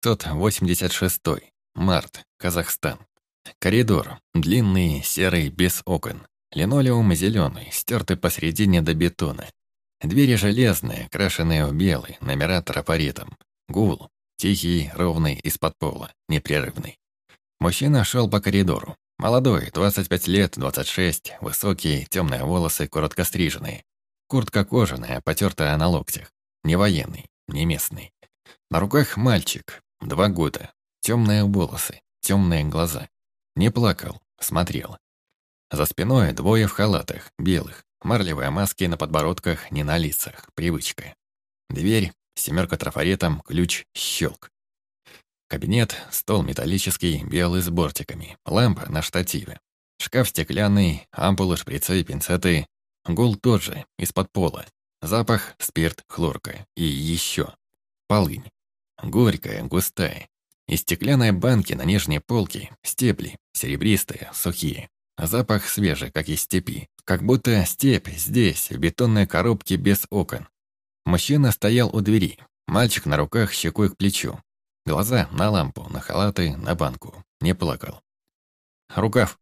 1986. Март. Казахстан. Коридор. Длинный, серый, без окон. Линолеум зеленый, стертый посередине до бетона. Двери железные, крашеные в белый, номера трафаретом. Гул. Тихий, ровный, из-под пола, непрерывный. Мужчина шел по коридору. Молодой, 25 лет, 26, высокий, темные волосы, коротко стриженные. Куртка кожаная, потертая на локтях. Не военный, не местный. На руках мальчик, два года. Темные волосы, темные глаза. Не плакал, смотрел. За спиной двое в халатах, белых. Марлевые маски на подбородках, не на лицах. Привычка. Дверь, семерка трафаретом, ключ, щелк. Кабинет, стол металлический, белый с бортиками, лампа на штативе. Шкаф стеклянный, ампулы, шприцы, пинцеты. Гул тот же, из-под пола. Запах, спирт, хлорка. И еще. Полынь. Горькая, густая. Из стеклянной банки на нижней полке стебли, серебристые, сухие. Запах свежий, как из степи. Как будто степь здесь, в бетонной коробке без окон. Мужчина стоял у двери. Мальчик на руках щекой к плечу. Глаза на лампу, на халаты, на банку. Не плакал. Рукав.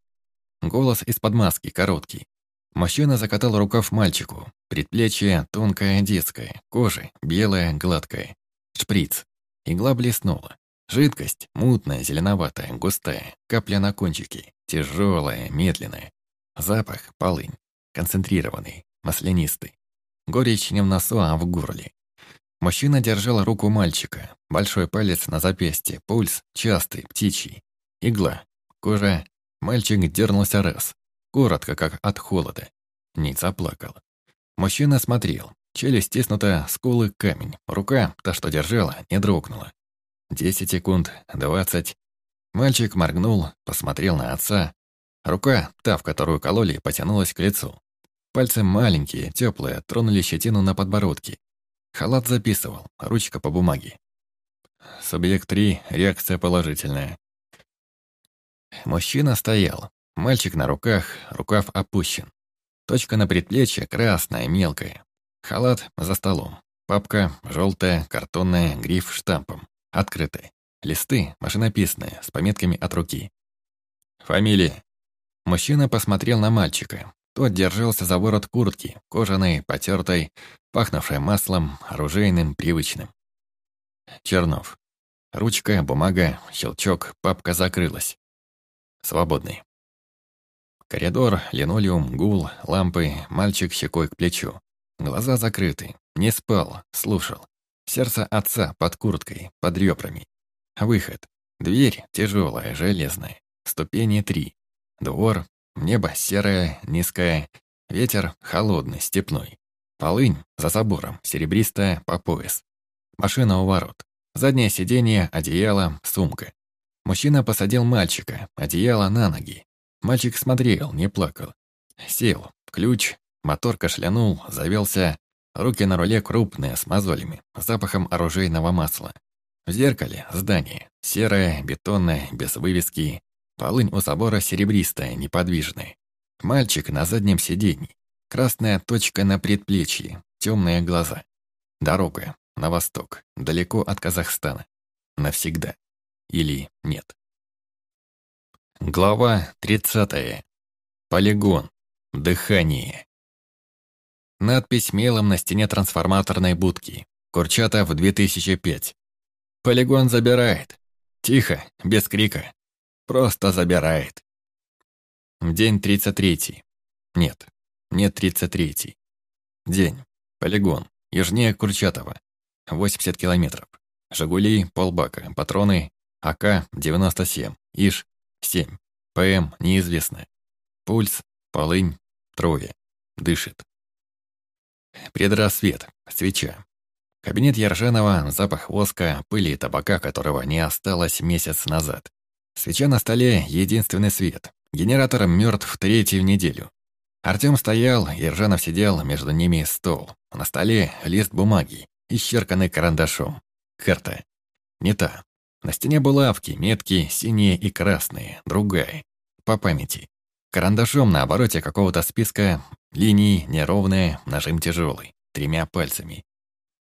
Голос из-под маски, короткий. Мужчина закатал рукав мальчику. Предплечье тонкое, детское. Кожа белая, гладкая. Шприц. Игла блеснула. Жидкость мутная, зеленоватая, густая. Капля на кончике. Тяжелая, медленная. Запах – полынь. Концентрированный, маслянистый. Горечь не в носу, а в горле. Мужчина держал руку мальчика, большой палец на запястье, пульс частый, птичий. Игла, кожа. Мальчик дернулся раз, коротко, как от холода. Не заплакал. Мужчина смотрел. Челюсть стиснута, скулы камень. Рука, та, что держала, не дрогнула. Десять секунд, двадцать. Мальчик моргнул, посмотрел на отца. Рука, та, в которую кололи, потянулась к лицу. Пальцы маленькие, теплые, тронули щетину на подбородке. Халат записывал, ручка по бумаге. Субъект 3, реакция положительная. Мужчина стоял, мальчик на руках, рукав опущен. Точка на предплечье красная, мелкая. Халат за столом. Папка желтая, картонная, гриф штампом. Открытая. Листы машинописные, с пометками от руки. Фамилия. Мужчина посмотрел на мальчика. Тот держался за ворот куртки, кожаной, потертой, пахнувшей маслом, оружейным, привычным. Чернов. Ручка, бумага, щелчок, папка закрылась. Свободный. Коридор, линолеум, гул, лампы, мальчик щекой к плечу. Глаза закрыты. Не спал, слушал. Сердце отца под курткой, под ребрами. Выход. Дверь тяжелая, железная. Ступени три. Двор, Небо серое, низкое, ветер холодный, степной. Полынь за забором, серебристая, по пояс. Машина у ворот. Заднее сиденье, одеяло, сумка. Мужчина посадил мальчика, одеяло на ноги. Мальчик смотрел, не плакал. Сел, ключ, мотор кашлянул, завелся. Руки на руле крупные, с мозолями, запахом оружейного масла. В зеркале здание, серое, бетонное, без вывески, Полынь у собора серебристая, неподвижная. Мальчик на заднем сиденье. Красная точка на предплечье, темные глаза. Дорога на восток, далеко от Казахстана. Навсегда. Или нет. Глава 30. Полигон. Дыхание. Надпись мелом на стене трансформаторной будки. Курчатов 2005. Полигон забирает. Тихо, без крика. Просто забирает. День 33. Нет, нет 33. День. Полигон. Южнее Курчатова. 80 километров. «Жигули» — полбака. Патроны АК-97. ИШ-7. ПМ — неизвестно. Пульс, полынь, трое. Дышит. Предрассвет. Свеча. Кабинет Яржанова, запах воска, пыли и табака, которого не осталось месяц назад. Свеча на столе — единственный свет. Генератор мертв третью неделю. Артем стоял, Ержанов сидел, между ними стол. На столе лист бумаги, исчерканный карандашом. Карта. Не та. На стене булавки, метки, синие и красные, другая. По памяти. Карандашом на обороте какого-то списка линии неровные, нажим тяжелый, тремя пальцами.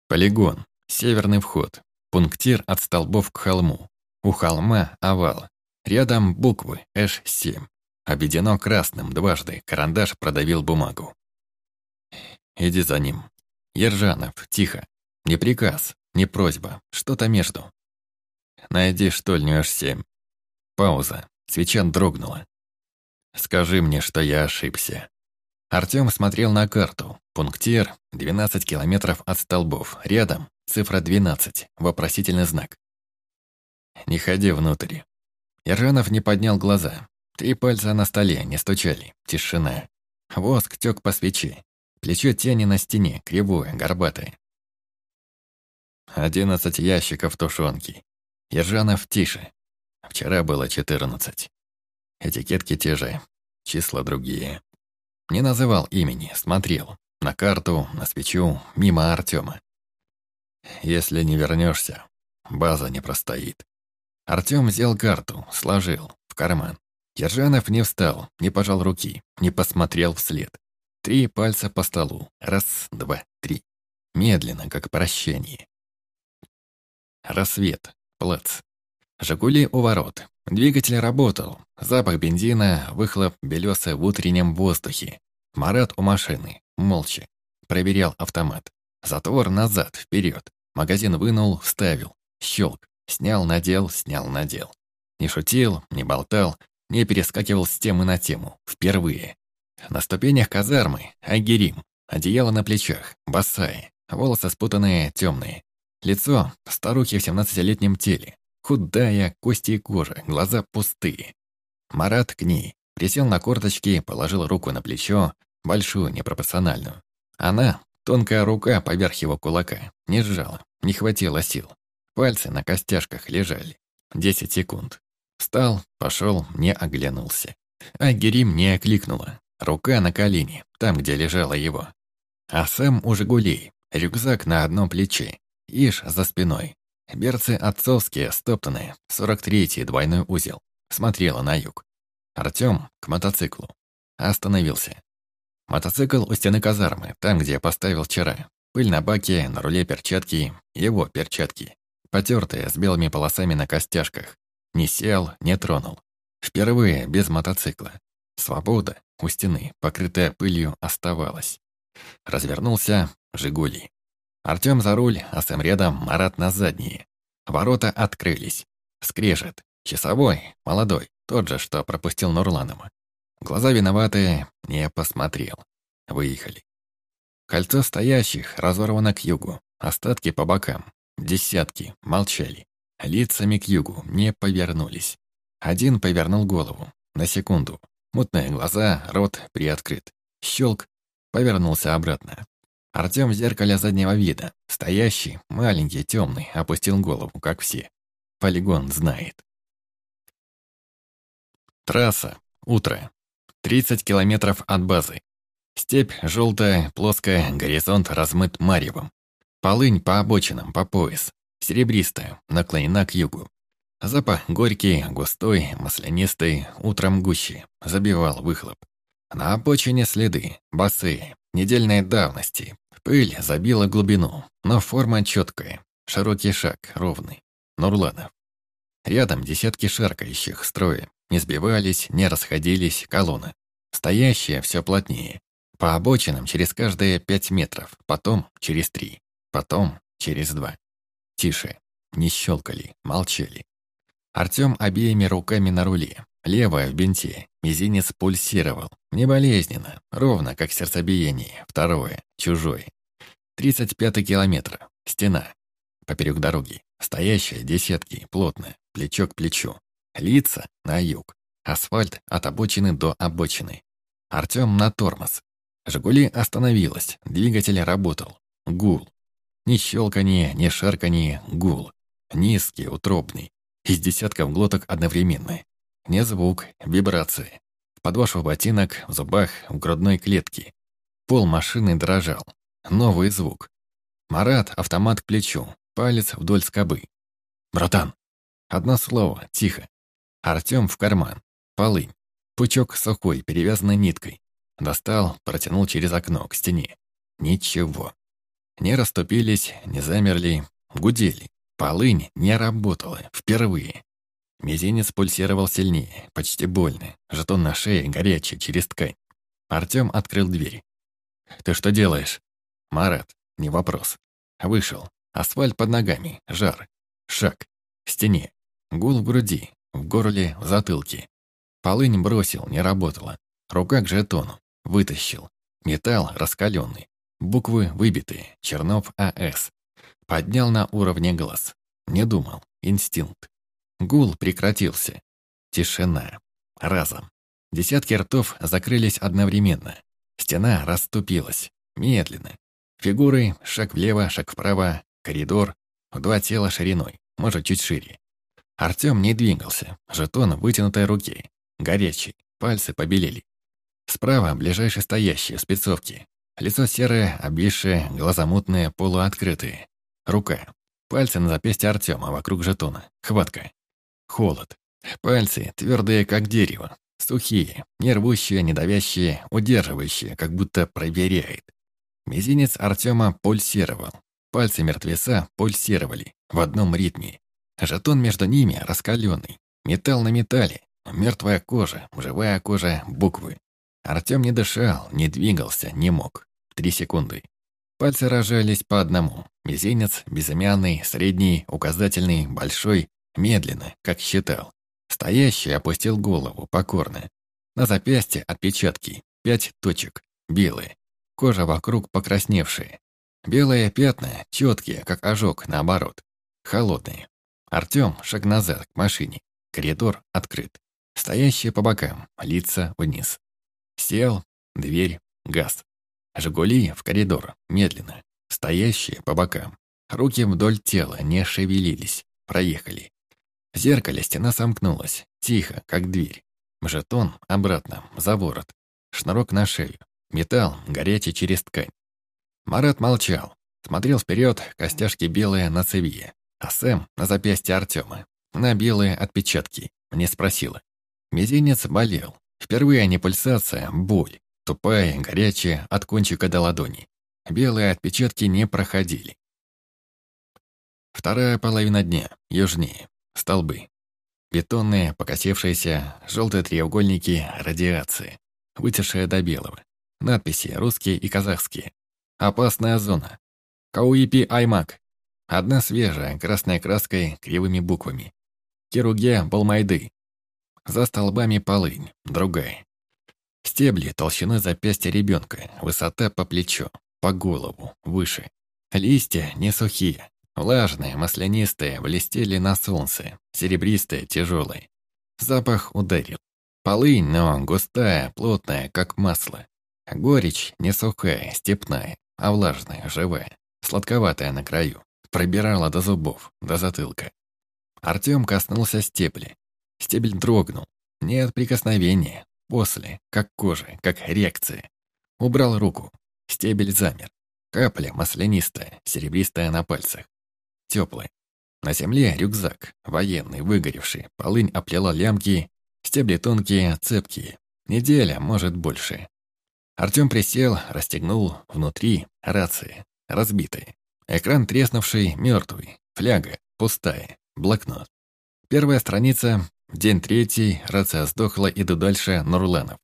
Полигон. Северный вход. Пунктир от столбов к холму. У холма овал. Рядом буквы H7. Обведено красным дважды. Карандаш продавил бумагу. «Иди за ним». «Ержанов, тихо. Не приказ, не просьба. Что-то между. Найди штольню H7». Пауза. Свеча дрогнула. «Скажи мне, что я ошибся». Артём смотрел на карту. Пунктир — 12 километров от столбов. Рядом — цифра 12, вопросительный знак. «Не ходи внутрь». Ержанов не поднял глаза. Три пальца на столе не стучали. Тишина. Воск тёк по свече. Плечо тени на стене, кривое, горбатое. Одиннадцать ящиков тушенки. Ержанов тише. Вчера было четырнадцать. Этикетки те же, числа другие. Не называл имени, смотрел. На карту, на свечу, мимо Артема. Если не вернешься, база не простоит. Артем взял карту, сложил, в карман. Ержанов не встал, не пожал руки, не посмотрел вслед. Три пальца по столу. Раз, два, три. Медленно, как прощание. Рассвет. Плац. «Жигули» у ворот. Двигатель работал. Запах бензина, выхлоп белёса в утреннем воздухе. Марат у машины. Молча. Проверял автомат. Затвор назад, вперед. Магазин вынул, вставил. Щелк. Снял, надел, снял, надел. Не шутил, не болтал, не перескакивал с темы на тему. Впервые. На ступенях казармы Агирим. Одеяло на плечах, босая. Волосы спутанные, темные. Лицо старухи в семнадцатилетнем теле. Худая, кости и кожа, глаза пустые. Марат к ней. Присел на корточки, положил руку на плечо, большую, непропорциональную. Она, тонкая рука поверх его кулака, не сжала, не хватило сил. Пальцы на костяшках лежали. Десять секунд. Встал, пошел, не оглянулся. А Герим не окликнула. Рука на колени, там, где лежала его. А Сэм у «Жигулей», рюкзак на одном плече, Иш за спиной, Берцы отцовские, стоптанные, 43-й двойной узел. Смотрела на юг. Артём к мотоциклу. Остановился. Мотоцикл у стены казармы, там, где я поставил вчера. Пыль на баке, на руле перчатки, его перчатки. Потертые, с белыми полосами на костяшках. Не сел, не тронул. Впервые без мотоцикла. Свобода у стены, покрытая пылью, оставалась. Развернулся «Жигули». Артём за руль, а Сэм рядом, Марат на задние. Ворота открылись. Скрежет. Часовой, молодой, тот же, что пропустил Нурланова. Глаза виноватые, не посмотрел. Выехали. Кольцо стоящих разорвано к югу, остатки по бокам. Десятки молчали. Лицами к югу не повернулись. Один повернул голову. На секунду. Мутные глаза, рот приоткрыт. Щелк, повернулся обратно. Артём в зеркале заднего вида, стоящий, маленький, темный, опустил голову, как все. Полигон знает. Трасса. Утро. 30 километров от базы. Степь желтая, плоская, горизонт размыт маревом. Полынь по обочинам, по пояс. Серебристая, наклонена к югу. Запах горький, густой, маслянистый, утром гуще. Забивал выхлоп. На обочине следы, босые, недельной давности. Пыль забила глубину, но форма четкая. Широкий шаг, ровный. Нурланов. Рядом десятки шаркающих строя. Не сбивались, не расходились колонны. Стоящие все плотнее. По обочинам через каждые пять метров, потом через три, потом через два. Тише. Не щелкали, молчали. Артем обеими руками на руле, левая в бинте, мизинец пульсировал. Не болезненно, ровно как сердцебиение. Второе, чужой. Тридцать пятый километр. Стена. Поперек дороги. Стоящая десятки, плотная, плечо к плечу. Лица на юг. Асфальт от обочины до обочины. Артём на тормоз. «Жигули» остановилась, двигатель работал. Гул. Ни щелканье, ни шарканье, гул. Низкий, утробный. Из десятков глоток одновременно. Не звук, вибрации. В подошву ботинок, в зубах, в грудной клетке. Пол машины дрожал. Новый звук. Марат, автомат к плечу, палец вдоль скобы. «Братан!» Одно слово, тихо. Артём в карман. Полынь. Пучок сухой, перевязанный ниткой. Достал, протянул через окно к стене. Ничего. Не расступились, не замерли, гудели. Полынь не работала. Впервые. Мизинец пульсировал сильнее, почти больно. Жетон на шее горячий, через ткань. Артём открыл дверь. «Ты что делаешь?» «Марат, не вопрос». Вышел. Асфальт под ногами, жар. Шаг. Стене. Гул в груди, в горле, в затылке. Полынь бросил, не работала. Рука к жетону. Вытащил. Металл раскаленный. Буквы выбитые. Чернов АС. Поднял на уровне глаз. Не думал. Инстинкт. Гул прекратился. Тишина. Разом. Десятки ртов закрылись одновременно. Стена расступилась. Медленно. Фигуры, шаг влево, шаг вправо, коридор, два тела шириной, может, чуть шире. Артём не двигался, жетон вытянутой руке, горячий, пальцы побелели. Справа ближайший стоящий, в спецовке. Лицо серое, обвисшее, глаза мутные, полуоткрытые. Рука. Пальцы на запястье Артема вокруг жетона. Хватка. Холод. Пальцы твердые, как дерево. Сухие, не рвущие, не давящие, удерживающие, как будто проверяет. Мизинец Артема пульсировал. Пальцы мертвеца пульсировали в одном ритме. Жетон между ними раскаленный. Металл на металле. Мертвая кожа, живая кожа, буквы. Артем не дышал, не двигался, не мог. Три секунды. Пальцы рожались по одному. Мизинец, безымянный, средний, указательный, большой, медленно, как считал. Стоящий опустил голову, покорно. На запястье отпечатки, пять точек, белые. Кожа вокруг покрасневшая. Белые пятна, четкие, как ожог, наоборот. Холодные. Артем шаг назад к машине. Коридор открыт. Стоящие по бокам, лица вниз. Сел, дверь, газ. «Жигули» в коридор, медленно. Стоящие по бокам. Руки вдоль тела не шевелились. Проехали. В зеркале стена сомкнулась. Тихо, как дверь. Жетон обратно, за ворот. Шнурок на шею. Металл, горячий через ткань. Марат молчал. Смотрел вперед, костяшки белые на цевье. А Сэм на запястье Артема. На белые отпечатки. Мне спросила. Мизинец болел. Впервые не пульсация, боль. Тупая, горячая, от кончика до ладони. Белые отпечатки не проходили. Вторая половина дня, южнее. Столбы. Бетонные, покосившиеся, желтые треугольники радиации, вытершие до белого. Надписи русские и казахские. Опасная зона. Кауипи Аймак. Одна свежая, красной краской, кривыми буквами. Кируге Балмайды. За столбами полынь, другая. Стебли толщины запястья ребенка, высота по плечо, по голову, выше. Листья не сухие, влажные, маслянистые, блестели на солнце, серебристые, тяжелые. Запах ударил. Полынь, но густая, плотная, как масло. Горечь не сухая, степная, а влажная, живая, сладковатая на краю. Пробирала до зубов, до затылка. Артем коснулся стебли. Стебель дрогнул. Не от прикосновения, После, как кожа, как реакция. Убрал руку. Стебель замер. Капля маслянистая, серебристая на пальцах. Теплый. На земле рюкзак, военный, выгоревший. Полынь оплела лямки, стебли тонкие, цепкие. Неделя, может, больше. Артём присел, расстегнул внутри рации, разбитые. Экран треснувший, мертвый. Фляга, пустая. Блокнот. Первая страница День третий, рация сдохла, иду дальше, Нурланов.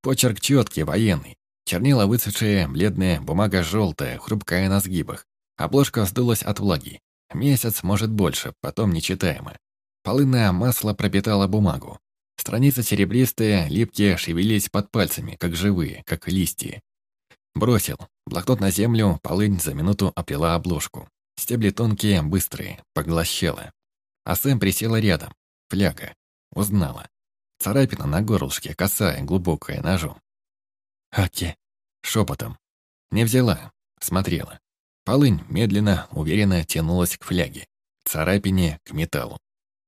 Почерк четкий, военный. Чернила выцветшие, бледная, бумага желтая, хрупкая на сгибах. Обложка вздулась от влаги. Месяц, может больше, потом нечитаемо. Полынное масло пропитало бумагу. Страницы серебристые, липкие, шевелились под пальцами, как живые, как листья. Бросил. Блокнот на землю, полынь за минуту оплела обложку. Стебли тонкие, быстрые, поглощала. А Сэм присела рядом. Фляга. Узнала. Царапина на горлышке, косая, глубокая, ножом. «Аки!» Шепотом. Не взяла. Смотрела. Полынь медленно, уверенно тянулась к фляге. Царапине к металлу.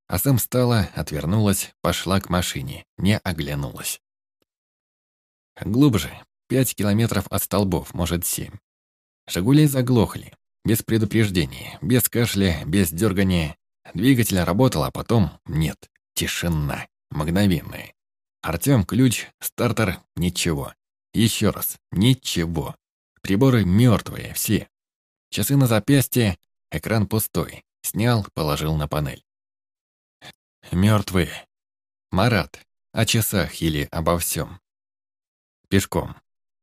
А сам встала, отвернулась, пошла к машине, не оглянулась. Глубже, пять километров от столбов, может, семь. «Жигули» заглохли. Без предупреждения, без кашля, без дергания. Двигатель работал, а потом нет. Тишина. Мгновенная. Артём, ключ, стартер, ничего. Еще раз, ничего. Приборы мертвые, все. Часы на запястье, экран пустой. Снял, положил на панель. Мертвые. Марат. О часах или обо всем. Пешком.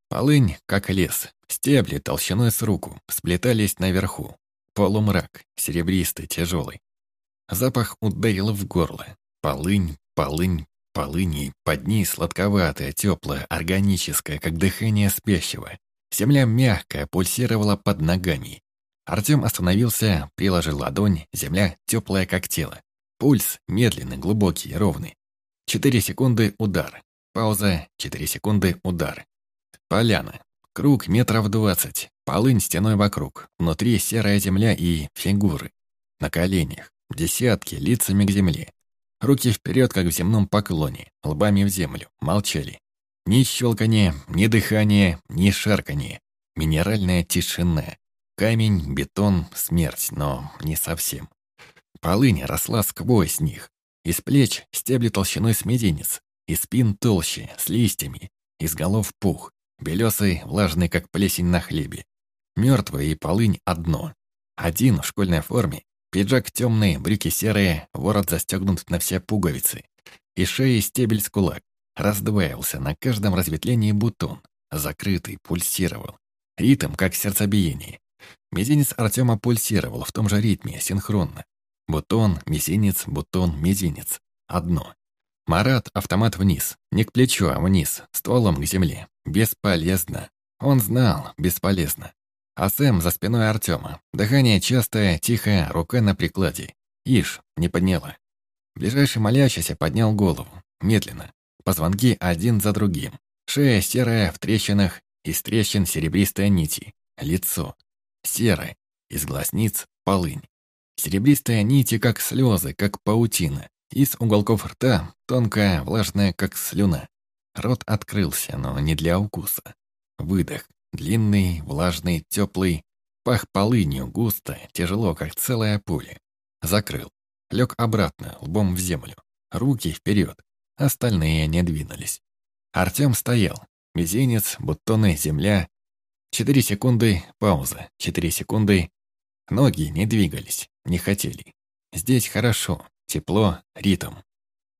Полынь, как лес. Стебли толщиной с руку сплетались наверху. Полумрак, серебристый, тяжелый. Запах ударил в горло. Полынь, полынь, полынь под ней сладковатая, теплая, органическая, как дыхание спящего. Земля мягкая, пульсировала под ногами. Артем остановился, приложил ладонь, земля теплая, как тело. Пульс медленный, глубокий, ровный. Четыре секунды – удар. Пауза, четыре секунды – удар. Поляна. Круг метров двадцать. Полынь стеной вокруг. Внутри серая земля и фигуры. На коленях. Десятки, лицами к земле. Руки вперед, как в земном поклоне, лбами в землю. Молчали. Ни щелканье, ни дыхание, ни шарканье. Минеральная тишина. Камень, бетон, смерть, но не совсем. Полынь росла сквозь них. Из плеч стебли толщиной с мизинец, из спин толще, с листьями, из голов пух, белесый, влажный, как плесень на хлебе. Мертвый и полынь одно. Один в школьной форме, пиджак темный, брюки серые, ворот застегнут на все пуговицы. И шеи стебель с кулак. Раздваивался на каждом разветвлении бутон. Закрытый, пульсировал. Ритм, как сердцебиение. Мизинец Артема пульсировал в том же ритме, синхронно. Бутон, мизинец, бутон, мизинец. Одно. Марат автомат вниз. Не к плечу, а вниз, стволом к земле. Бесполезно. Он знал, бесполезно. А Сэм за спиной Артема. Дыхание частое, тихое, рука на прикладе. Ишь, не подняла. Ближайший молящийся поднял голову. Медленно. Позвонки один за другим. Шея серая, в трещинах, из трещин серебристая нити. Лицо. Серое. Из глазниц полынь. Серебристые нити, как слезы, как паутина. Из уголков рта тонкая, влажная, как слюна. Рот открылся, но не для укуса. Выдох. Длинный, влажный, теплый. Пах полынью, густо, тяжело, как целая пуля. Закрыл. Лег обратно, лбом в землю. Руки вперед. Остальные не двинулись. Артем стоял. Мизинец, бутоны, земля, Четыре секунды, пауза. Четыре секунды. Ноги не двигались, не хотели. Здесь хорошо, тепло, ритм.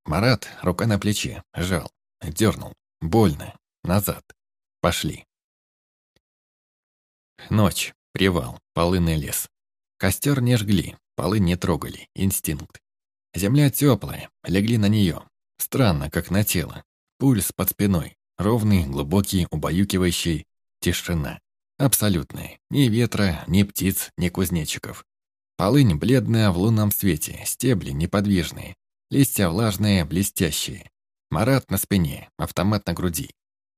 Марат, рука на плече, жал, дернул. Больно. Назад. Пошли. Ночь, привал, полынный лес. Костер не жгли, полы не трогали, инстинкт. Земля теплая, легли на нее. Странно, как на тело. Пульс под спиной, ровный, глубокий, убаюкивающий, тишина. Абсолютная. Ни ветра, ни птиц, ни кузнечиков. Полынь бледная в лунном свете, стебли неподвижные, листья влажные, блестящие. Марат на спине, автомат на груди.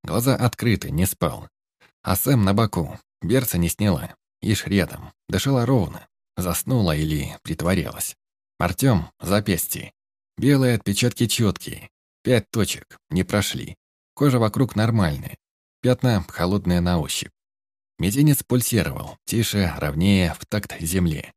Глаза открыты, не спал. А Сэм на боку, берца не сняла. Ишь рядом, дышала ровно. Заснула или притворялась. Артём — запястье. Белые отпечатки четкие. Пять точек, не прошли. Кожа вокруг нормальная. Пятна холодные на ощупь. Мизинец пульсировал, тише, ровнее, в такт земле.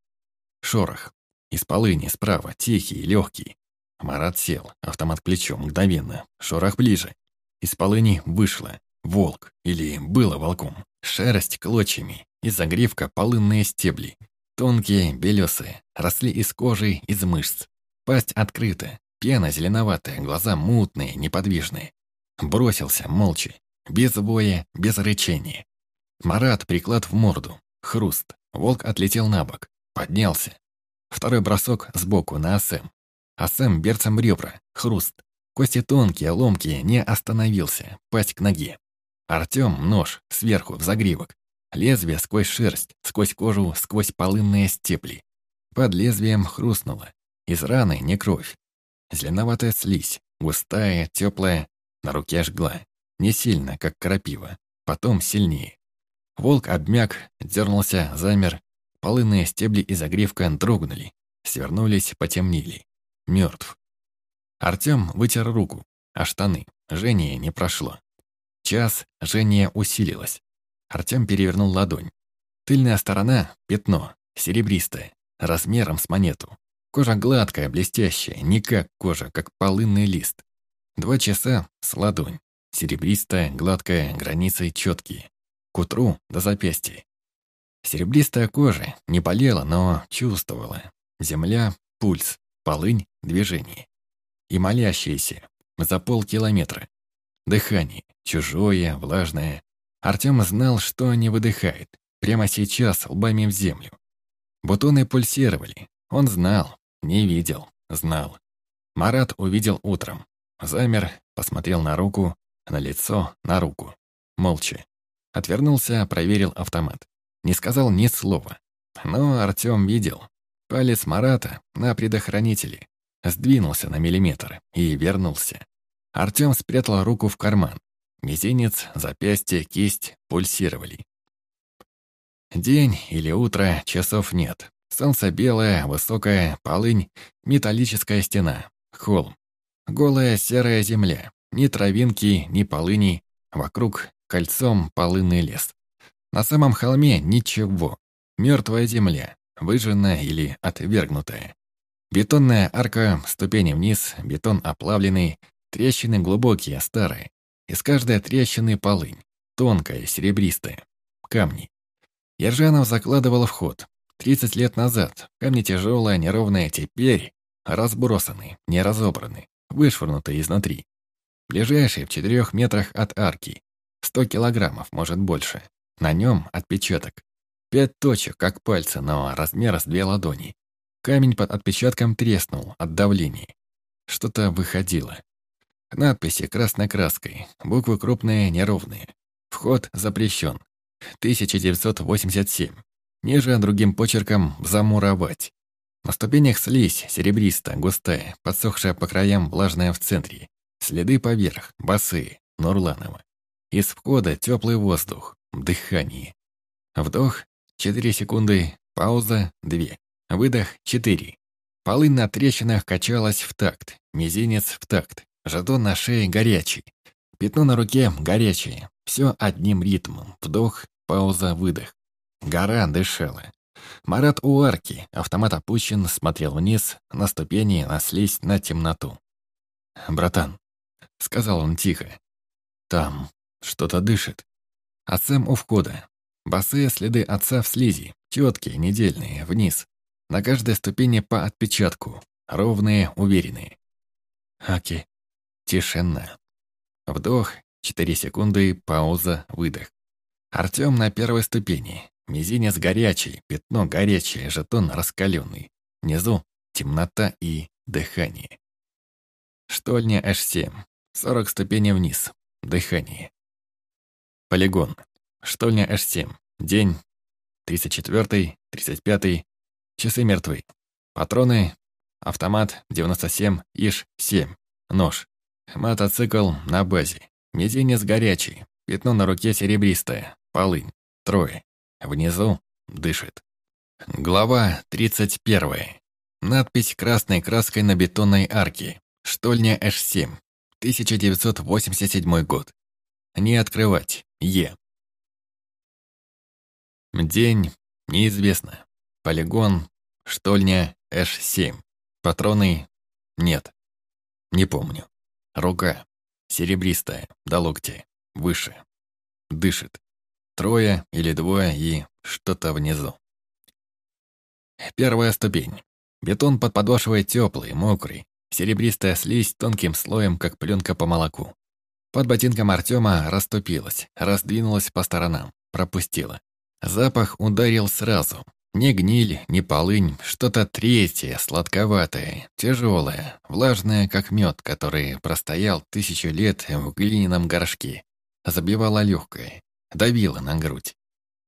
Шорох. Из полыни справа, тихий, легкий. Марат сел, автомат плечом, мгновенно. Шорох ближе. Из полыни вышло. Волк. Или было волком. Шерсть клочьями. Из загривка полынные стебли. Тонкие, белесые. Росли из кожи, из мышц. Пасть открыта. Пена зеленоватая, глаза мутные, неподвижные. Бросился, молча. Без боя, без рычания. Марат приклад в морду. Хруст. Волк отлетел на бок. Поднялся. Второй бросок сбоку на Асэм. Асэм берцем ребра. Хруст. Кости тонкие, ломкие, не остановился. Пасть к ноге. Артём нож, сверху, в загривок. Лезвие сквозь шерсть, сквозь кожу, сквозь полынные степли. Под лезвием хрустнуло. Из раны не кровь. Зеленоватая слизь, густая, теплая, на руке жгла. Не сильно, как крапива. Потом сильнее. Волк обмяк, дернулся, замер. Полынные стебли и загривка дрогнули, свернулись, потемнели. Мертв. Артем вытер руку, а штаны. Жжение не прошло. Час жжение усилилось. Артем перевернул ладонь. Тыльная сторона — пятно, серебристое, размером с монету. Кожа гладкая, блестящая, не как кожа, как полынный лист. Два часа с ладонь. Серебристая, гладкая, границы четкие. К утру до запястья. Серебристая кожа не болела, но чувствовала. Земля — пульс, полынь — движение. И молящиеся за полкилометра. Дыхание, чужое, влажное. Артем знал, что они выдыхают, прямо сейчас лбами в землю. Бутоны пульсировали. Он знал, не видел, знал. Марат увидел утром. Замер, посмотрел на руку, на лицо, на руку. Молча. Отвернулся, проверил автомат. Не сказал ни слова. Но Артём видел. Палец Марата на предохранителе. Сдвинулся на миллиметр и вернулся. Артём спрятал руку в карман. Мизинец, запястье, кисть пульсировали. День или утро, часов нет. Солнце белое, высокое, полынь, металлическая стена, холм. Голая серая земля, ни травинки, ни полыни, вокруг кольцом полынный лес. На самом холме ничего, мертвая земля, выжженная или отвергнутая. Бетонная арка, ступени вниз, бетон оплавленный, трещины глубокие, старые. Из каждой трещины полынь, тонкая, серебристая, камни. Ержанов закладывал вход. 30 лет назад. Камни тяжелые, неровные, теперь разбросаны, не разобраны, вышвырнуты изнутри. Ближайший в четырех метрах от арки. 100 килограммов, может больше. На нем отпечаток. Пять точек, как пальцы, но размер с две ладони. Камень под отпечатком треснул от давления. Что-то выходило. Надписи красной краской, буквы крупные, неровные. Вход запрещен. 1987. Ниже другим почерком «замуровать». На ступенях слизь, серебристая, густая, подсохшая по краям, влажная в центре. Следы поверх, босые, Нурланова. Из входа теплый воздух, дыхание. Вдох — 4 секунды, пауза — 2. Выдох — 4. Полынь на трещинах качалась в такт, мизинец в такт, жетон на шее горячий. Пятно на руке горячее, все одним ритмом. Вдох, пауза, выдох. Гора дышала. Марат у арки, автомат опущен, смотрел вниз, на ступени, на на темноту. «Братан», — сказал он тихо, — «там что-то дышит». А Сэм у входа. Босые следы отца в слизи, четкие, недельные, вниз. На каждой ступени по отпечатку, ровные, уверенные. Аки. Тишина. Вдох, Четыре секунды, пауза, выдох. Артём на первой ступени. Мизинец горячий, пятно горячее, жетон раскаленный. Внизу темнота и дыхание. Штольня H7. 40 ступеней вниз. Дыхание. Полигон. Штольня H7. День. 34 35 Часы мертвы. Патроны. Автомат 97 ИШ-7. Нож. Мотоцикл на базе. Мизинец горячий, пятно на руке серебристое, полынь, трое. Внизу дышит. Глава 31. Надпись красной краской на бетонной арке. Штольня H7. 1987 год. Не открывать. Е. День неизвестно. Полигон. Штольня H7. Патроны нет. Не помню. Рука. Серебристая, до локтя, выше. Дышит. Трое или двое и что-то внизу. Первая ступень. Бетон под подошвой теплый, мокрый. Серебристая слизь тонким слоем, как пленка по молоку. Под ботинком Артема расступилась, раздвинулась по сторонам, пропустила. Запах ударил сразу, ни гниль, ни полынь, что-то третье, сладковатое, тяжелое, влажное, как мед, который простоял тысячу лет в глиняном горшке. Забивало легкое, давило на грудь.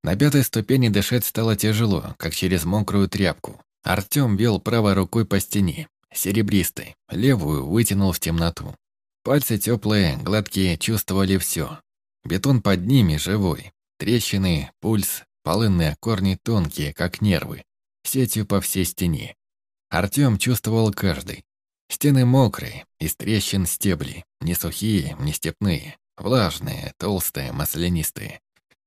На пятой ступени дышать стало тяжело, как через мокрую тряпку. Артем вел правой рукой по стене, серебристой, левую вытянул в темноту. Пальцы теплые, гладкие, чувствовали все. Бетон под ними живой. Трещины, пульс, Полынные корни тонкие, как нервы, сетью по всей стене. Артём чувствовал каждый. Стены мокрые, из трещин стебли, не сухие, не степные, влажные, толстые, маслянистые.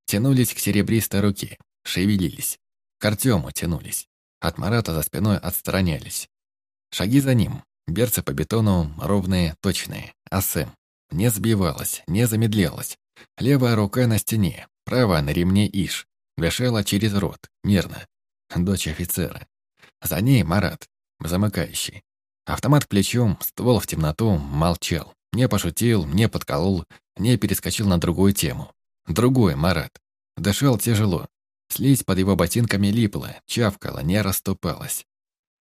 Тянулись к серебристой руке, шевелились. К Артёму тянулись. От Марата за спиной отстранялись. Шаги за ним, берцы по бетону ровные, точные. А Сэм не сбивалась, не замедлялась. Левая рука на стене, правая на ремне Иш. Дышала через рот, нервно. Дочь офицера. За ней Марат, замыкающий. Автомат плечом, ствол в темноту, молчал. Не пошутил, не подколол, не перескочил на другую тему. Другой Марат. Дышал тяжело. Слизь под его ботинками липла, чавкала, не расступалась.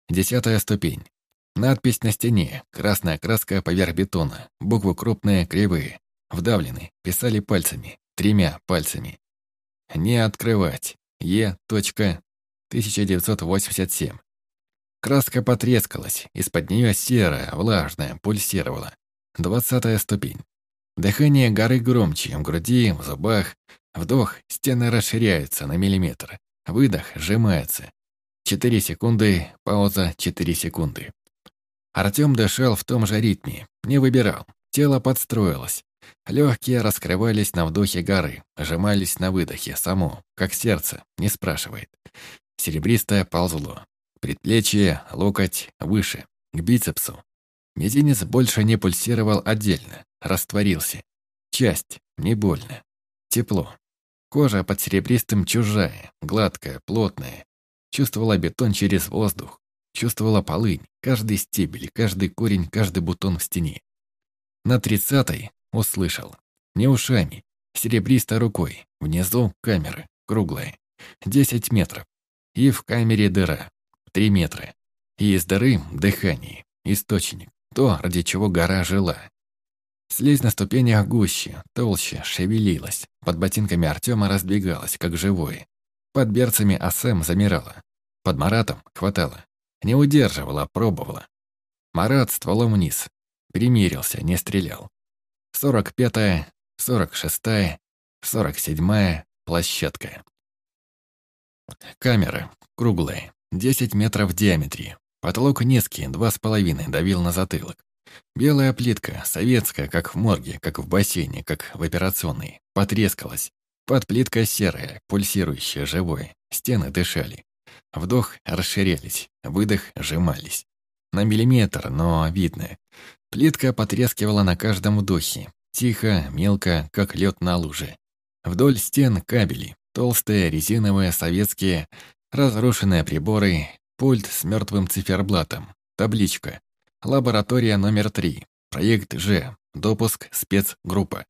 Десятая ступень. Надпись на стене, красная краска поверх бетона, буквы крупные, кривые. Вдавлены, писали пальцами, тремя пальцами. Не открывать. Е. 1987. Краска потрескалась, из-под нее серая, влажная, пульсировала. Двадцатая ступень. Дыхание горы громче, в груди, в зубах. Вдох, стены расширяются на миллиметр. Выдох сжимается. Четыре секунды, пауза, четыре секунды. Артём дышал в том же ритме, не выбирал. Тело подстроилось. Легкие раскрывались на вдохе горы, сжимались на выдохе, само, как сердце, не спрашивает. Серебристое ползло. Предплечье, локоть, выше, к бицепсу. Мизинец больше не пульсировал отдельно, растворился. Часть, не больно. Тепло. Кожа под серебристым чужая, гладкая, плотная. Чувствовала бетон через воздух. Чувствовала полынь, каждый стебель, каждый корень, каждый бутон в стене. На тридцатой услышал. Не ушами, серебристой рукой. Внизу камера, круглая. Десять метров. И в камере дыра. Три метра. И из дыры дыхание, источник. То, ради чего гора жила. Слизь на ступенях гуще, толще, шевелилась. Под ботинками Артема раздвигалась, как живое. Под берцами Асэм замирала. Под Маратом хватало. Не удерживала, пробовала. Марат стволом вниз. Примирился, не стрелял. Сорок пятая, сорок шестая, сорок седьмая площадка. Камера, круглая, десять метров в диаметре. Потолок низкий, два с половиной, давил на затылок. Белая плитка, советская, как в морге, как в бассейне, как в операционной, потрескалась. Под плиткой серая, пульсирующая, живое. Стены дышали. Вдох расширялись, выдох сжимались. На миллиметр, но видно. Плитка потрескивала на каждом вдохе. Тихо, мелко, как лед на луже. Вдоль стен кабели, толстые, резиновые, советские, разрушенные приборы, пульт с мертвым циферблатом, табличка. Лаборатория номер три. Проект Ж. Допуск спецгруппа.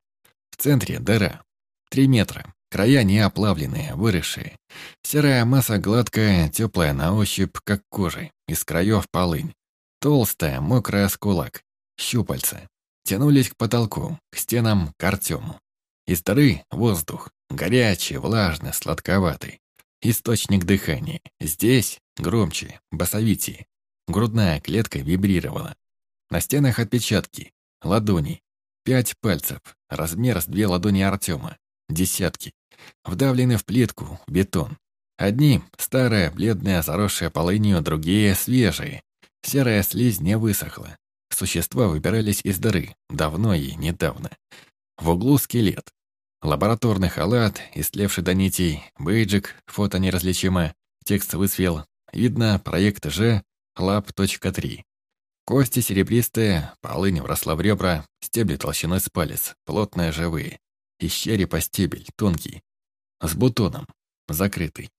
В центре дыра. Три метра. Края не оплавленные, выросшие. Серая масса гладкая, теплая на ощупь, как кожа. Из краев полынь. Толстая, мокрая с. Щупальца. Тянулись к потолку, к стенам, к Артему. Из дыры воздух. Горячий, влажный, сладковатый. Источник дыхания. Здесь громче, басовитее. Грудная клетка вибрировала. На стенах отпечатки, ладони. Пять пальцев, размер с две ладони Артема. Десятки. Вдавлены в плитку, бетон. Одни — старая, бледная, заросшая полынью, другие — свежие. Серая слизь не высохла. Существа выбирались из дыры, давно и недавно. В углу скелет. Лабораторный халат, истлевший до нитей, бейджик, фото неразличимо, текст выцвел. Видно, проект Ж, Лаб.3. Кости серебристые, полынь вросла в ребра, стебли толщиной с палец, плотные живые. Из черепа стебель, тонкий. С бутоном, закрытый.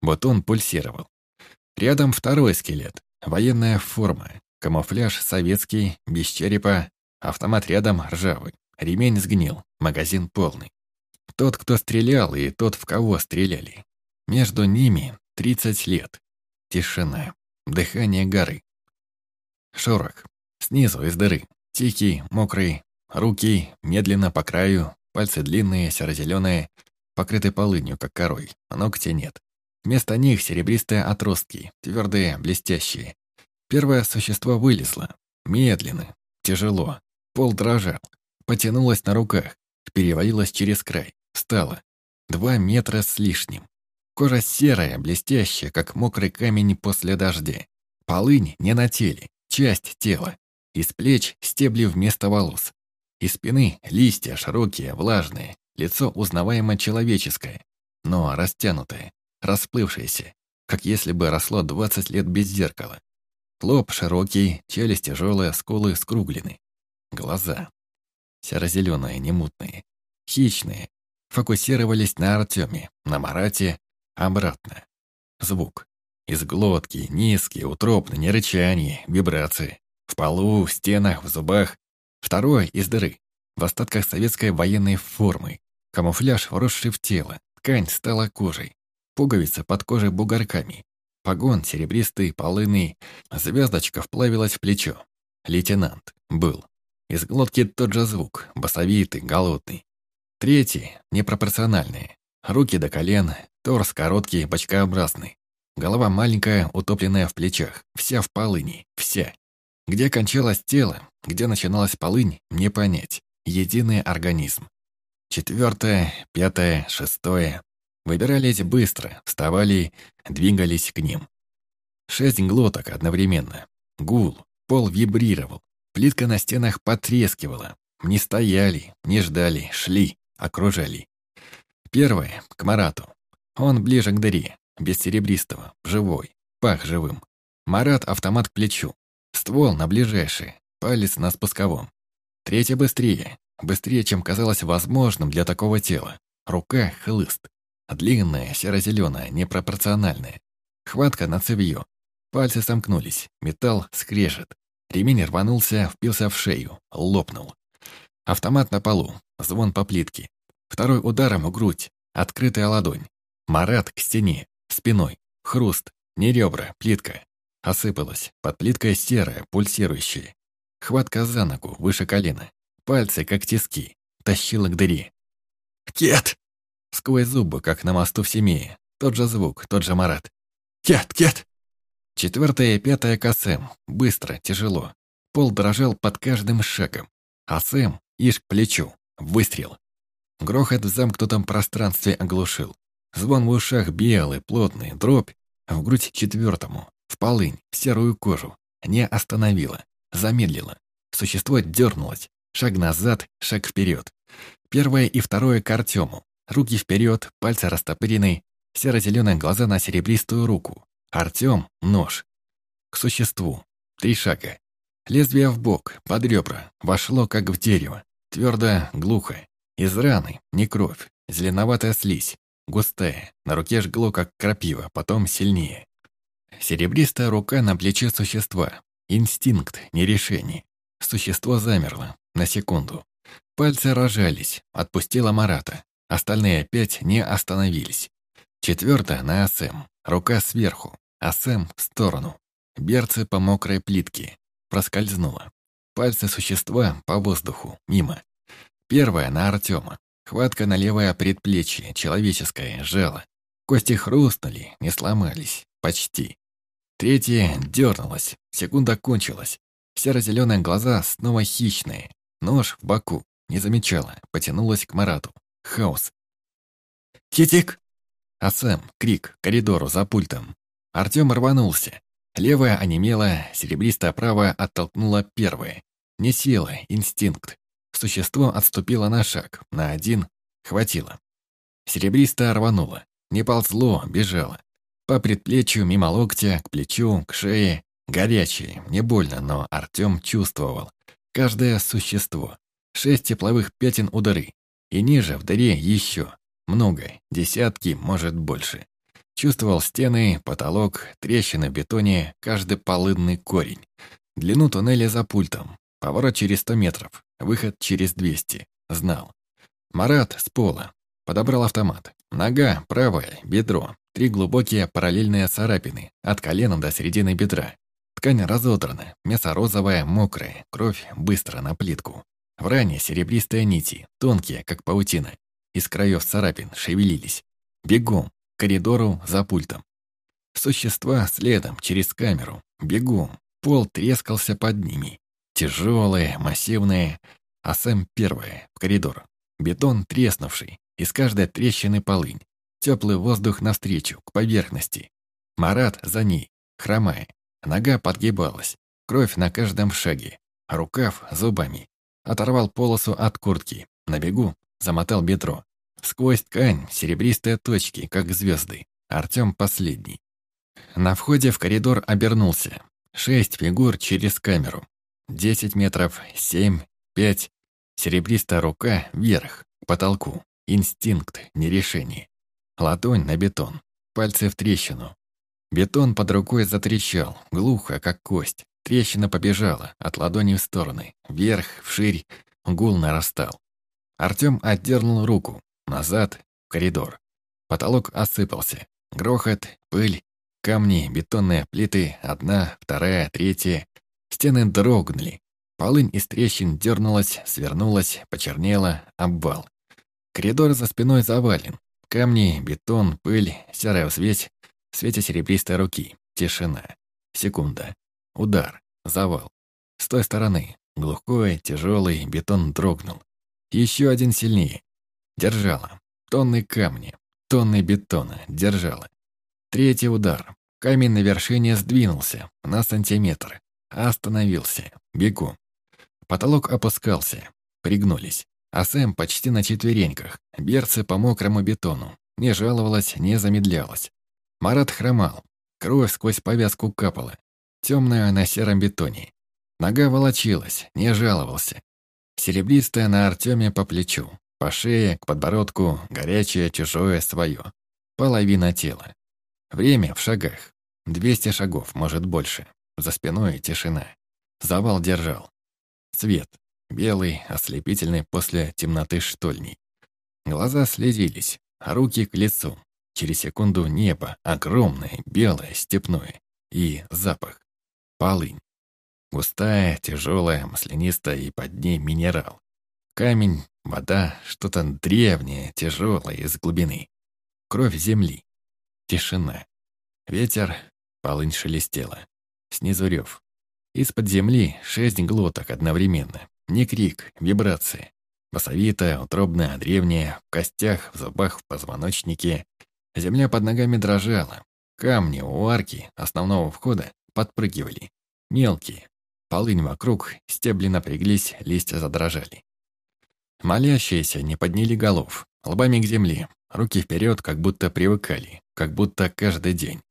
Бутон пульсировал. Рядом второй скелет, военная форма, камуфляж советский, без черепа, автомат рядом ржавый, ремень сгнил, магазин полный. Тот, кто стрелял, и тот, в кого стреляли. Между ними 30 лет. Тишина. Дыхание горы. Шорох. Снизу из дыры. Тихий, мокрый. Руки медленно по краю. Пальцы длинные, серо-зеленые, покрыты полынью, как корой. Ногти нет. Вместо них серебристые отростки, твердые, блестящие. Первое существо вылезло. Медленно, тяжело. Пол дрожал. Потянулось на руках. Перевалилось через край. Встало. Два метра с лишним. Кожа серая, блестящая, как мокрый камень после дождя. Полынь не на теле, часть тела. Из плеч стебли вместо волос. Из спины листья широкие, влажные. Лицо узнаваемо человеческое, но растянутое, расплывшееся, как если бы росло 20 лет без зеркала. Лоб широкий, челюсть тяжелая, скулы скруглены. Глаза. Серо-зеленые, немутные. Хищные. Фокусировались на Артеме, на Марате, Обратно. Звук. Из глотки, низкие, утробные, не рычание, вибрации. В полу, в стенах, в зубах. Второе — из дыры. В остатках советской военной формы. Камуфляж, вросший в тело. Ткань стала кожей. Пуговица под кожей бугорками. Погон серебристый, полынный. Звездочка вплавилась в плечо. Лейтенант. Был. Из глотки тот же звук, басовитый, голодный. Третий — непропорциональный. Руки до колен, торс короткий, бочкообразный. Голова маленькая, утопленная в плечах, вся в полыни, вся. Где кончалось тело, где начиналась полынь, не понять. Единый организм. Четвертое, пятое, шестое. Выбирались быстро, вставали, двигались к ним. Шесть глоток одновременно. Гул, пол вибрировал. Плитка на стенах потрескивала. Не стояли, не ждали, шли, окружали. Первое — к Марату. Он ближе к дыре, без серебристого, живой, пах живым. Марат автомат к плечу. Ствол на ближайший, палец на спусковом. Третье быстрее, быстрее, чем казалось возможным для такого тела. Рука — хлыст. Длинная, серо-зеленая, непропорциональная. Хватка на цевьё. Пальцы сомкнулись, металл скрежет. Ремень рванулся, впился в шею, лопнул. Автомат на полу, звон по плитке. Второй ударом в грудь, открытая ладонь. Марат к стене, спиной, хруст, не ребра, плитка. Осыпалась, под плиткой серая, пульсирующая. Хватка за ногу, выше колена. Пальцы, как тиски, тащила к дыре. «Кет!» Сквозь зубы, как на мосту в семье. Тот же звук, тот же Марат. «Кет! Кет!» Четвертое и пятое Касем. Быстро, тяжело. Пол дрожал под каждым шагом. А Сэм, ишь к плечу. Выстрел. Грохот в замкнутом пространстве оглушил. Звон в ушах белый, плотный, дробь. В грудь четвертому. В полынь, в серую кожу. Не остановила. Замедлила. Существо дернулось. Шаг назад, шаг вперед. Первое и второе к Артему. Руки вперед, пальцы растопырены, серо-зеленые глаза на серебристую руку. Артем — нож. К существу. Три шага. Лезвие в бок, под ребра, вошло как в дерево. Твердо, глухо. Из раны, не кровь, зеленоватая слизь. Густая, на руке жгло, как крапива, потом сильнее. Серебристая рука на плече существа. Инстинкт, не решение. Существо замерло, на секунду. Пальцы рожались, отпустила Марата. Остальные опять не остановились. Четвертая на АСМ. Рука сверху. АСМ в сторону. Берцы по мокрой плитке. Проскользнула. Пальцы существа по воздуху. Мимо. Первая на Артема. Хватка на левое предплечье. Человеческое. Жало. Кости хрустнули, не сломались. Почти. Третья дернулась. Секунда кончилась. Серо-зеленые глаза снова хищные. Нож в боку. Не замечала. Потянулась к Марату. Хаос. «Китик!» А Сэм, крик, коридору за пультом. Артём рванулся. Левая онемела, серебристая правая оттолкнула первое. Не сила, инстинкт. Существо отступило на шаг, на один, хватило. Серебристая рванула. Не ползло, бежало. По предплечью, мимо локтя, к плечу, к шее. Горячее, не больно, но Артём чувствовал. Каждое существо. Шесть тепловых пятен у дыры. И ниже, в дыре, еще. Много, десятки, может больше. Чувствовал стены, потолок, трещины в бетоне, каждый полынный корень. Длину туннеля за пультом. Поворот через сто метров. Выход через двести. Знал. Марат с пола. Подобрал автомат. Нога, правая, бедро. Три глубокие параллельные царапины. От колена до середины бедра. Ткань разодрана. Мясо розовое, мокрое. Кровь быстро на плитку. В ране серебристые нити, тонкие, как паутина. Из краев царапин шевелились. Бегом, коридору за пультом. Существа следом, через камеру. Бегом. Пол трескался под ними. Тяжелые, массивные. А Сэм первое, в коридор. Бетон треснувший. Из каждой трещины полынь. Теплый воздух навстречу, к поверхности. Марат за ней, хромая. Нога подгибалась. Кровь на каждом шаге. Рукав зубами. Оторвал полосу от куртки. На бегу замотал бедро. Сквозь ткань серебристые точки, как звезды. Артём последний. На входе в коридор обернулся. Шесть фигур через камеру. Десять метров, семь, пять. Серебристая рука вверх, к потолку. Инстинкт, не решение. Ладонь на бетон. Пальцы в трещину. Бетон под рукой затрещал, глухо, как кость. Трещина побежала, от ладони в стороны, вверх, вширь, гул нарастал. Артём отдернул руку, назад, в коридор. Потолок осыпался. Грохот, пыль, камни, бетонные плиты, одна, вторая, третья. Стены дрогнули. Полынь из трещин дернулась, свернулась, почернела, обвал. Коридор за спиной завален. Камни, бетон, пыль, серая взвесь, в свете серебристой руки. Тишина. Секунда. Удар. Завал. С той стороны. Глухой, тяжелый, бетон дрогнул. Еще один сильнее. Держала. Тонны камня, тонны бетона. Держала. Третий удар. Камень на вершине сдвинулся на сантиметр. Остановился. Бегу. Потолок опускался. Пригнулись. А Сэм почти на четвереньках. Берцы по мокрому бетону. Не жаловалась, не замедлялась. Марат хромал. Кровь сквозь повязку капала. Темная на сером бетоне. Нога волочилась, не жаловался. Серебристая на Артеме по плечу. По шее, к подбородку, горячее, чужое, свое. Половина тела. Время в шагах. Двести шагов, может больше. За спиной тишина. Завал держал. Свет. Белый, ослепительный после темноты штольней. Глаза слезились, а руки к лицу. Через секунду небо, огромное, белое, степное. И запах. Полынь. Густая, тяжелая, маслянистая и под ней минерал. Камень, вода, что-то древнее, тяжелое из глубины. Кровь земли. Тишина. Ветер, полынь шелестела. Снизу рев. Из-под земли шесть глоток одновременно. Не крик, вибрации. Басовитая, утробная, древняя, в костях, в зубах, в позвоночнике. Земля под ногами дрожала. Камни у арки основного входа подпрыгивали. Мелкие. Полынь вокруг, стебли напряглись, листья задрожали. Молящиеся не подняли голов, лбами к земле, руки вперед, как будто привыкали, как будто каждый день.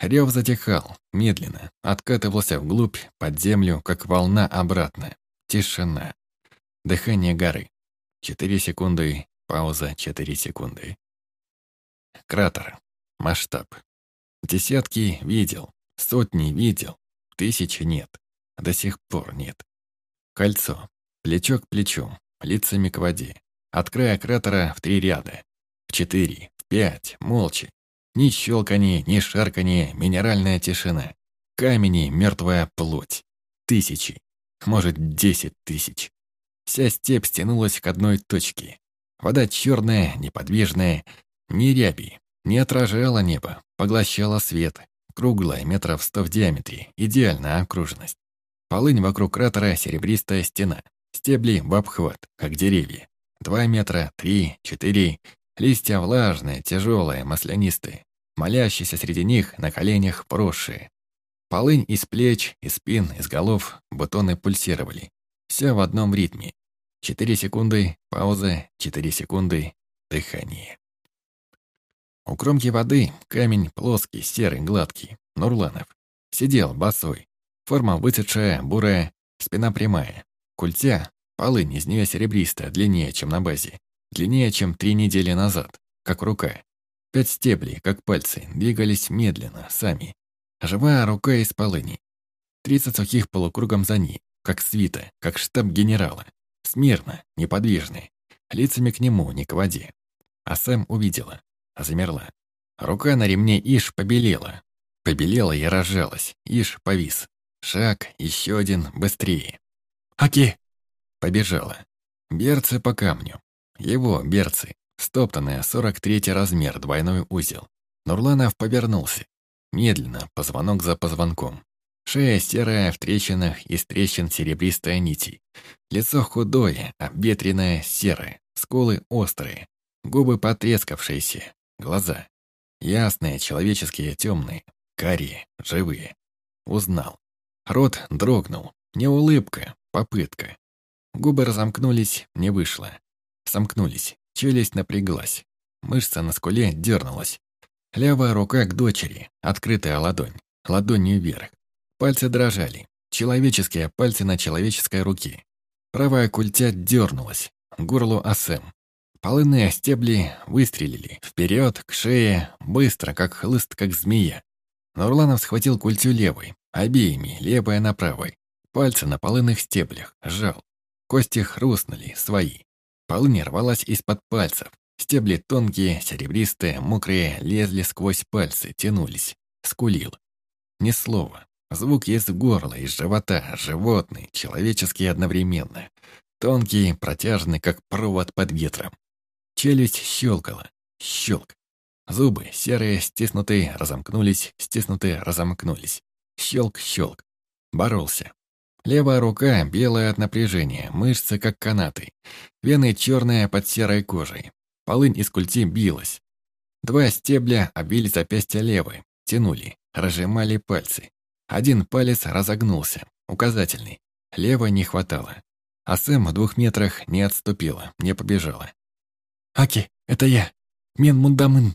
Рев затихал, медленно, откатывался вглубь, под землю, как волна обратно. Тишина. Дыхание горы. Четыре секунды, пауза, четыре секунды. Кратер. Масштаб. Десятки видел, сотни видел, тысячи нет. До сих пор нет. Кольцо. Плечо к плечу, лицами к воде. От края кратера в три ряда. В четыре, в пять, молча. Ни щелканье, ни шарканье, минеральная тишина. Камени, мертвая плоть. Тысячи. Может, десять тысяч. Вся степь стянулась к одной точке. Вода черная, неподвижная, ни ряби, не отражала небо, поглощала свет. Круглая, метров сто в диаметре, идеальная окружность. Полынь вокруг кратера серебристая стена. Стебли в обхват, как деревья. Два метра, три, четыре. Листья влажные, тяжелые, маслянистые. Молящиеся среди них на коленях поросшие. Полынь из плеч, из спин, из голов, бутоны пульсировали. Все в одном ритме. Четыре секунды, пауза, четыре секунды, дыхание. У кромки воды камень плоский, серый, гладкий. Нурланов. Сидел босой. Форма выцветшая, бурая, спина прямая. Культя, полынь из нее серебристая, длиннее, чем на базе. Длиннее, чем три недели назад, как рука. Пять стеблей, как пальцы, двигались медленно, сами. Живая рука из полыни. Тридцать сухих полукругом за ней, как свита, как штаб генерала. Смирно, неподвижный. Лицами к нему, не к воде. А Сэм увидела замерла. Рука на ремне Иш побелела. Побелела и разжалась. Иш повис. Шаг, еще один, быстрее. «Аки!» Побежала. Берцы по камню. Его, берцы. Стоптанная, 43 размер, двойной узел. Нурланов повернулся. Медленно, позвонок за позвонком. Шея серая, в трещинах, из трещин серебристая нити. Лицо худое, обветренное, серое. Скулы острые. Губы потрескавшиеся. Глаза. Ясные, человеческие, темные. Карие, живые. Узнал. Рот дрогнул. Не улыбка, попытка. Губы разомкнулись, не вышло. Сомкнулись. Челюсть напряглась. Мышца на скуле дернулась. Левая рука к дочери, открытая ладонь. Ладонью вверх. Пальцы дрожали. Человеческие пальцы на человеческой руке. Правая культя дернулась. Горло Асем. Полынные стебли выстрелили. Вперед, к шее, быстро, как хлыст, как змея. Нурланов схватил культю левой, обеими, левая на правой. Пальцы на полынных стеблях, сжал. Кости хрустнули, свои. Полынь рвалась из-под пальцев. Стебли тонкие, серебристые, мокрые, лезли сквозь пальцы, тянулись. Скулил. Ни слова. Звук в горло, из живота, животный, человеческий одновременно. Тонкий, протяжный, как провод под ветром. Челюсть щелкала. Щелк. Зубы, серые, стиснутые, разомкнулись, стиснутые, разомкнулись. Щелк-щелк. Боролся. Левая рука белая от напряжения, мышцы как канаты. Вены черные под серой кожей. Полынь из культи билась. Два стебля обили запястья левой, тянули, разжимали пальцы. Один палец разогнулся, указательный. Левой не хватало. А Сэм в двух метрах не отступила, не побежала. «Аки, это я! Мен Мундамын!»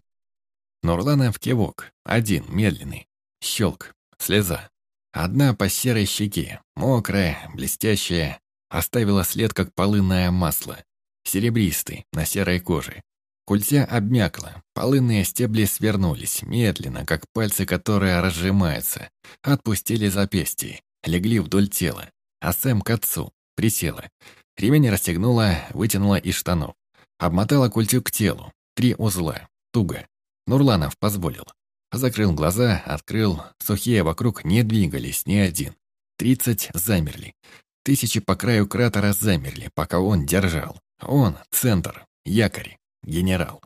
Нурланов кивок, один, медленный. Щелк, слеза. Одна по серой щеке, мокрая, блестящая, оставила след, как полынное масло. Серебристый, на серой коже. Культя обмякла, полынные стебли свернулись, медленно, как пальцы, которые разжимаются. Отпустили запястье, легли вдоль тела. А Сэм к отцу, присела. Ремень расстегнула, вытянула из штанов. Обмотала культю к телу. Три узла. Туго. Нурланов позволил. Закрыл глаза, открыл. Сухие вокруг не двигались ни один. Тридцать замерли. Тысячи по краю кратера замерли, пока он держал. Он — центр, якорь, генерал.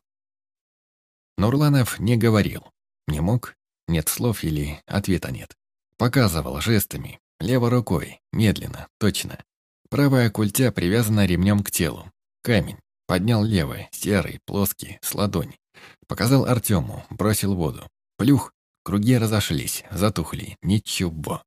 Нурланов не говорил. Не мог, нет слов или ответа нет. Показывал жестами, левой рукой, медленно, точно. Правая культя привязана ремнем к телу. Камень. Поднял левый, серый, плоский, с ладони. Показал Артему, бросил воду. Плюх, круги разошлись, затухли, ничего.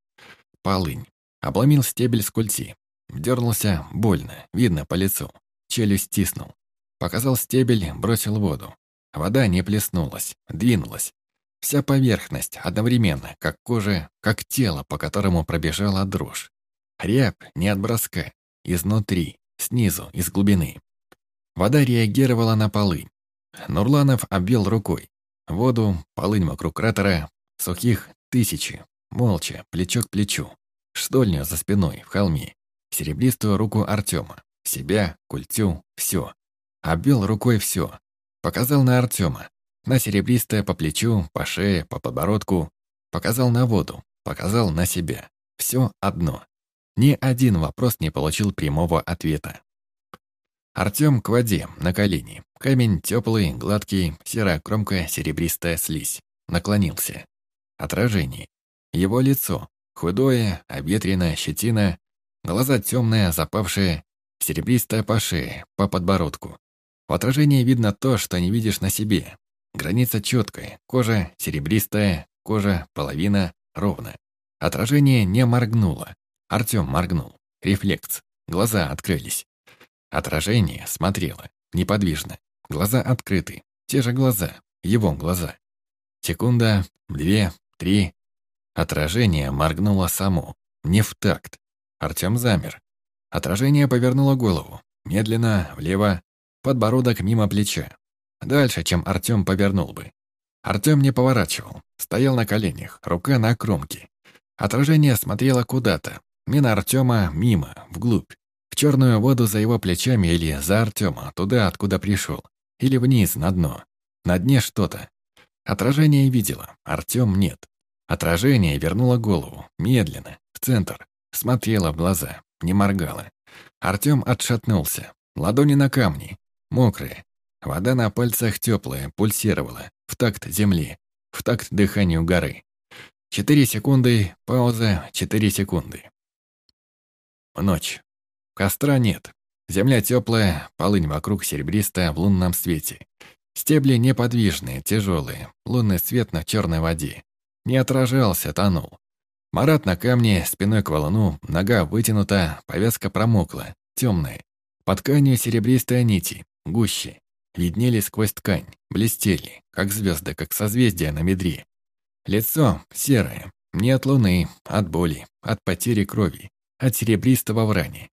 Полынь. Обломил стебель с культи. Дернулся больно, видно по лицу. Челюсть стиснул. Показал стебель, бросил воду. Вода не плеснулась, двинулась. Вся поверхность одновременно, как кожа, как тело, по которому пробежала дрожь. Рябь не от броска, изнутри, снизу, из глубины. Вода реагировала на полынь. Нурланов обвел рукой. Воду, полынь вокруг кратера, сухих тысячи, молча, плечо к плечу. Штольню за спиной, в холме. Серебристую руку Артема. Себя, культю, все. Обвел рукой все. Показал на Артема. На серебристое по плечу, по шее, по подбородку. Показал на воду. Показал на себя. Все одно. Ни один вопрос не получил прямого ответа. Артём к воде, на колени. Камень теплый, гладкий, серая кромка, серебристая слизь. Наклонился. Отражение. Его лицо. Худое, обветренное, щетина. Глаза темные, запавшие. Серебристая по шее, по подбородку. В отражении видно то, что не видишь на себе. Граница четкая, кожа серебристая, кожа половина ровно. Отражение не моргнуло. Артём моргнул. Рефлекс. Глаза открылись. Отражение смотрело, неподвижно. Глаза открыты. Те же глаза, его глаза. Секунда, две, три. Отражение моргнуло само, не в такт. Артём замер. Отражение повернуло голову. Медленно, влево, подбородок мимо плеча. Дальше, чем Артём повернул бы. Артём не поворачивал. Стоял на коленях, рука на кромке. Отражение смотрело куда-то. Мимо Артёма, мимо, вглубь черную воду за его плечами или за Артема, туда, откуда пришел. Или вниз, на дно. На дне что-то. Отражение видела, Артем нет. Отражение вернуло голову, медленно, в центр. Смотрела в глаза, не моргала. Артем отшатнулся. Ладони на камни, мокрые. Вода на пальцах теплая, пульсировала, в такт земли, в такт дыханию горы. Четыре секунды, пауза, четыре секунды. Ночь. Костра нет. Земля теплая, полынь вокруг серебристая в лунном свете. Стебли неподвижные, тяжелые, лунный свет на черной воде. Не отражался, тонул. Марат на камне, спиной к валуну, нога вытянута, повязка промокла, темная. Под тканью серебристые нити, гуще. Виднели сквозь ткань, блестели, как звезды, как созвездия на медре. Лицо серое, не от луны, от боли, от потери крови, от серебристого в.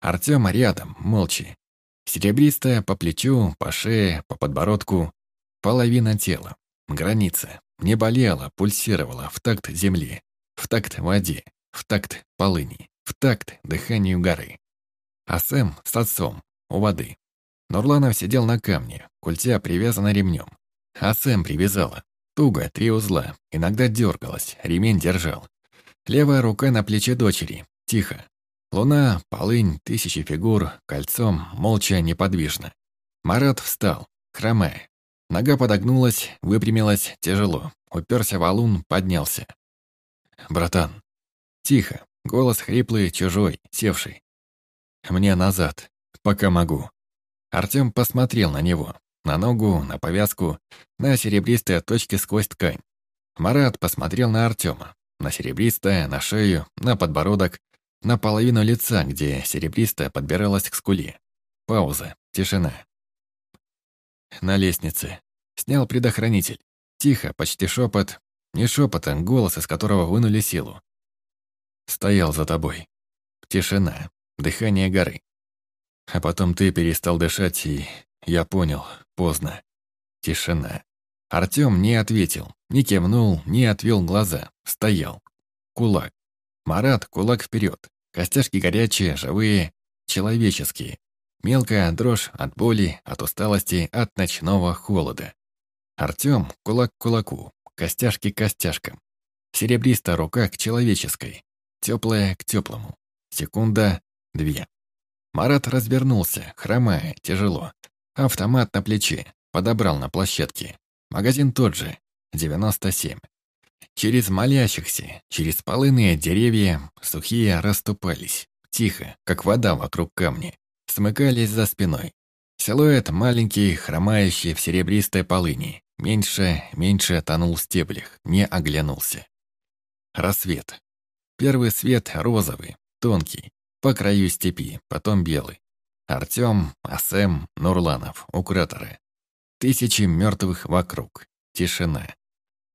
Артема рядом, молча. Серебристая по плечу, по шее, по подбородку. Половина тела. Граница. не болела, пульсировала в такт земли, в такт воде, в такт полыни, в такт дыханию горы. А Сэм с отцом у воды. Нурланов сидел на камне, культя привязана ремнем. А Сэм привязала. Туго, три узла, иногда дергалась, ремень держал. Левая рука на плече дочери, тихо. Луна, полынь, тысячи фигур, кольцом, молча, неподвижно. Марат встал, хромая. Нога подогнулась, выпрямилась, тяжело. Уперся валун, поднялся. «Братан». Тихо, голос хриплый, чужой, севший. «Мне назад, пока могу». Артём посмотрел на него, на ногу, на повязку, на серебристые точки сквозь ткань. Марат посмотрел на Артёма, на серебристое, на шею, на подбородок, на половину лица, где серебристая подбиралась к скуле. Пауза, тишина. На лестнице. Снял предохранитель. Тихо, почти шепот. Не шепот, а голос, из которого вынули силу. Стоял за тобой. Тишина. Дыхание горы. А потом ты перестал дышать, и я понял, поздно. Тишина. Артём не ответил, не кивнул, не отвел глаза. Стоял. Кулак. Марат, кулак вперед. Костяшки горячие, живые, человеческие. Мелкая дрожь от боли, от усталости, от ночного холода. Артём кулак к кулаку, костяшки к костяшкам. Серебристая рука к человеческой, теплая к теплому. Секунда, две. Марат развернулся, хромая, тяжело. Автомат на плече, подобрал на площадке. Магазин тот же, 97. Через молящихся, через полыные деревья, сухие расступались. Тихо, как вода вокруг камня. Смыкались за спиной. Силуэт маленький, хромающий в серебристой полыни. Меньше, меньше тонул в стеблях, не оглянулся. Рассвет. Первый свет розовый, тонкий, по краю степи, потом белый. Артём, Асем, Нурланов, у кратера. Тысячи мертвых вокруг. Тишина.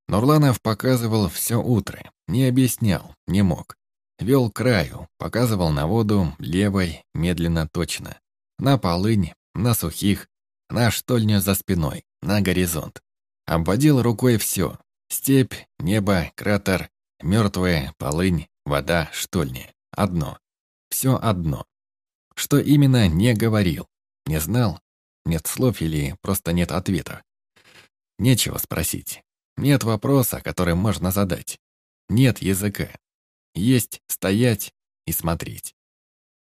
Нурланов показывал все утро, не объяснял, не мог. Вел краю, показывал на воду, левой, медленно, точно. На полынь, на сухих, на штольню за спиной, на горизонт. Обводил рукой все. Степь, небо, кратер, мертвая, полынь, вода, штольня. Одно. Все одно. Что именно, не говорил. Не знал. Нет слов или просто нет ответа. Нечего спросить. Нет вопроса, который можно задать. Нет языка. Есть стоять и смотреть.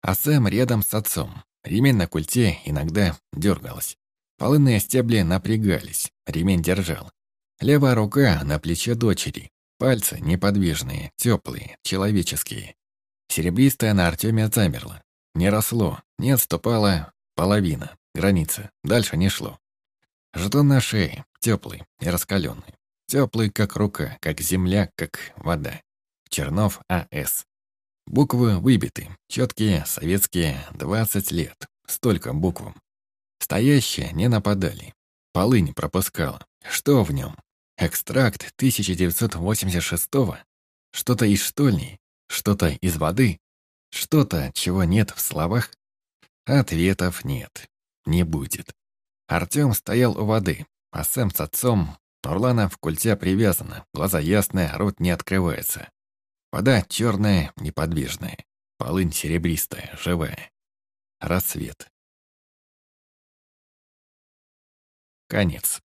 А Сэм рядом с отцом. Ремень на культе иногда дергалась. Полынные стебли напрягались, ремень держал. Левая рука на плече дочери. Пальцы неподвижные, теплые, человеческие. Серебристая на Артеме замерла. Не росло, не отступала половина, граница. Дальше не шло. Жетон на шее, теплый и раскаленный. Теплый, как рука, как земля, как вода. Чернов А.С. Буквы выбиты, четкие, советские, 20 лет. Столько буквам. Стоящие не нападали. Полынь пропускала. Что в нем? Экстракт 1986-го? Что-то из штольни? Что-то из воды? Что-то, чего нет в словах? Ответов нет. Не будет. Артём стоял у воды, а Сэм с отцом Нурлана в культе привязана, глаза ясные, рот не открывается. Вода черная, неподвижная, полынь серебристая, живая. Рассвет. Конец.